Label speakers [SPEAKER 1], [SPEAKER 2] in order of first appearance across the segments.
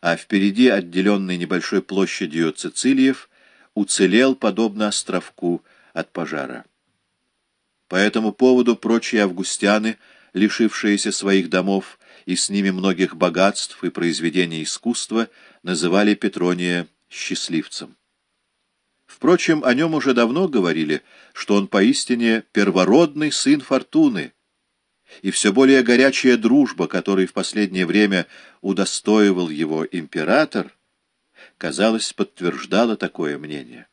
[SPEAKER 1] а впереди, отделенный небольшой площадью Цицилиев, уцелел, подобно островку, от пожара. По этому поводу прочие августяны, лишившиеся своих домов и с ними многих богатств и произведений искусства, называли Петрония счастливцем. Впрочем, о нем уже давно говорили, что он поистине первородный сын Фортуны, и все более горячая дружба, которой в последнее время удостоивал его император, казалось, подтверждала такое мнение.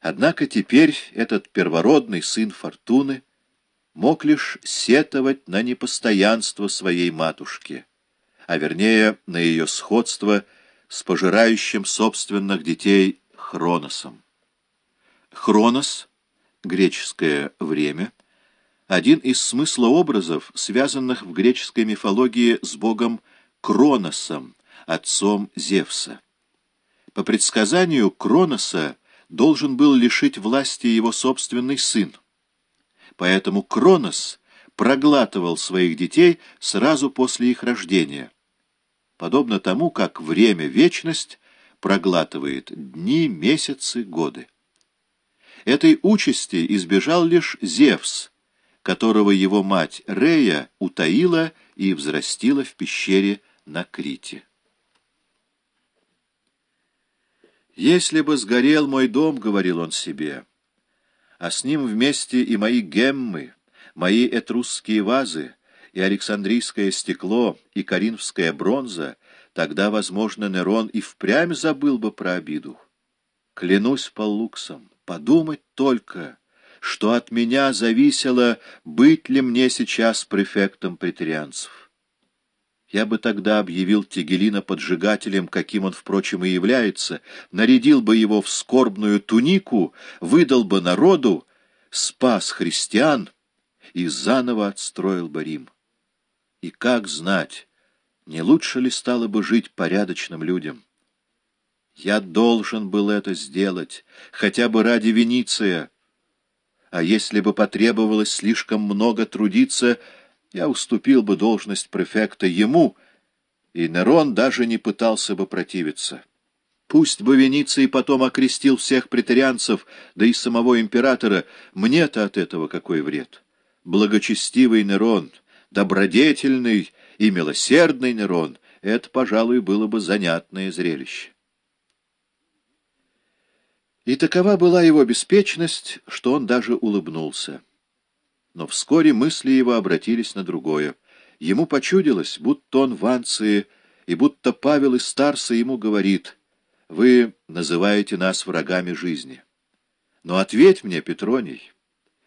[SPEAKER 1] Однако теперь этот первородный сын Фортуны мог лишь сетовать на непостоянство своей матушки, а вернее на ее сходство с пожирающим собственных детей Хроносом. Хронос, греческое время, один из смыслообразов, связанных в греческой мифологии с богом Кроносом, отцом Зевса. По предсказанию Кроноса должен был лишить власти его собственный сын. Поэтому Кронос проглатывал своих детей сразу после их рождения, подобно тому, как время, вечность проглатывает дни, месяцы, годы. Этой участи избежал лишь Зевс, которого его мать Рея утаила и взрастила в пещере на Крите. «Если бы сгорел мой дом, — говорил он себе, — а с ним вместе и мои геммы, мои этрусские вазы, и Александрийское стекло, и Коринфская бронза, тогда, возможно, Нерон и впрямь забыл бы про обиду. Клянусь Паллуксом, подумать только, что от меня зависело, быть ли мне сейчас префектом претарианцев. Я бы тогда объявил Тегелина поджигателем, каким он, впрочем, и является, нарядил бы его в скорбную тунику, выдал бы народу, спас христиан и заново отстроил бы Рим. И как знать, не лучше ли стало бы жить порядочным людям? Я должен был это сделать, хотя бы ради Вениция. А если бы потребовалось слишком много трудиться, я уступил бы должность префекта ему, и Нерон даже не пытался бы противиться. Пусть бы Вениций потом окрестил всех претарианцев, да и самого императора, мне-то от этого какой вред? Благочестивый Нерон, добродетельный и милосердный Нерон — это, пожалуй, было бы занятное зрелище. И такова была его беспечность, что он даже улыбнулся. Но вскоре мысли его обратились на другое. Ему почудилось, будто он в Анции, и будто Павел из Старса ему говорит, «Вы называете нас врагами жизни». Но ответь мне, Петроний,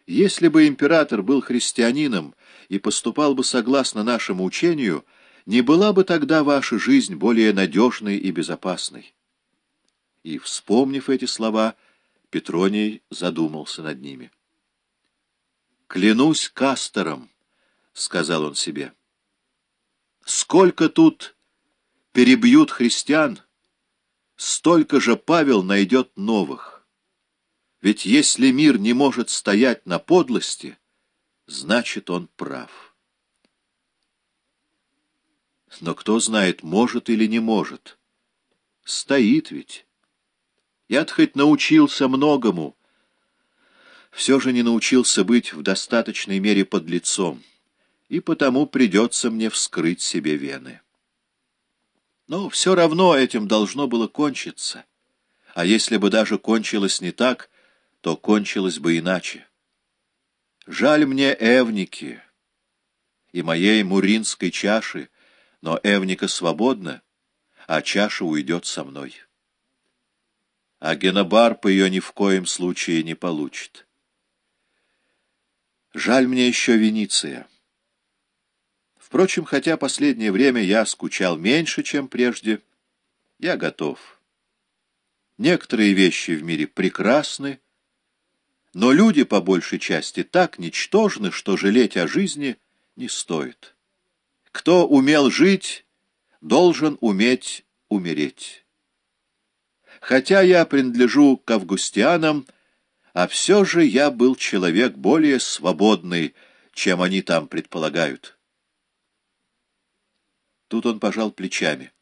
[SPEAKER 1] если бы император был христианином и поступал бы согласно нашему учению, не была бы тогда ваша жизнь более надежной и безопасной? И, вспомнив эти слова, Петроний задумался над ними. «Клянусь Кастором», — сказал он себе. «Сколько тут перебьют христиан, столько же Павел найдет новых. Ведь если мир не может стоять на подлости, значит, он прав». Но кто знает, может или не может. Стоит ведь. Я-то хоть научился многому, все же не научился быть в достаточной мере под лицом, и потому придется мне вскрыть себе вены. Но все равно этим должно было кончиться. А если бы даже кончилось не так, то кончилось бы иначе. Жаль мне Эвники и моей муринской чаши, но Эвника свободна, а чаша уйдет со мной. А Генобарб ее ни в коем случае не получит. Жаль мне еще Вениция. Впрочем, хотя последнее время я скучал меньше, чем прежде, я готов. Некоторые вещи в мире прекрасны, но люди, по большей части, так ничтожны, что жалеть о жизни не стоит. Кто умел жить, должен уметь умереть. Хотя я принадлежу к августианам, а все же я был человек более свободный, чем они там предполагают. Тут он пожал плечами.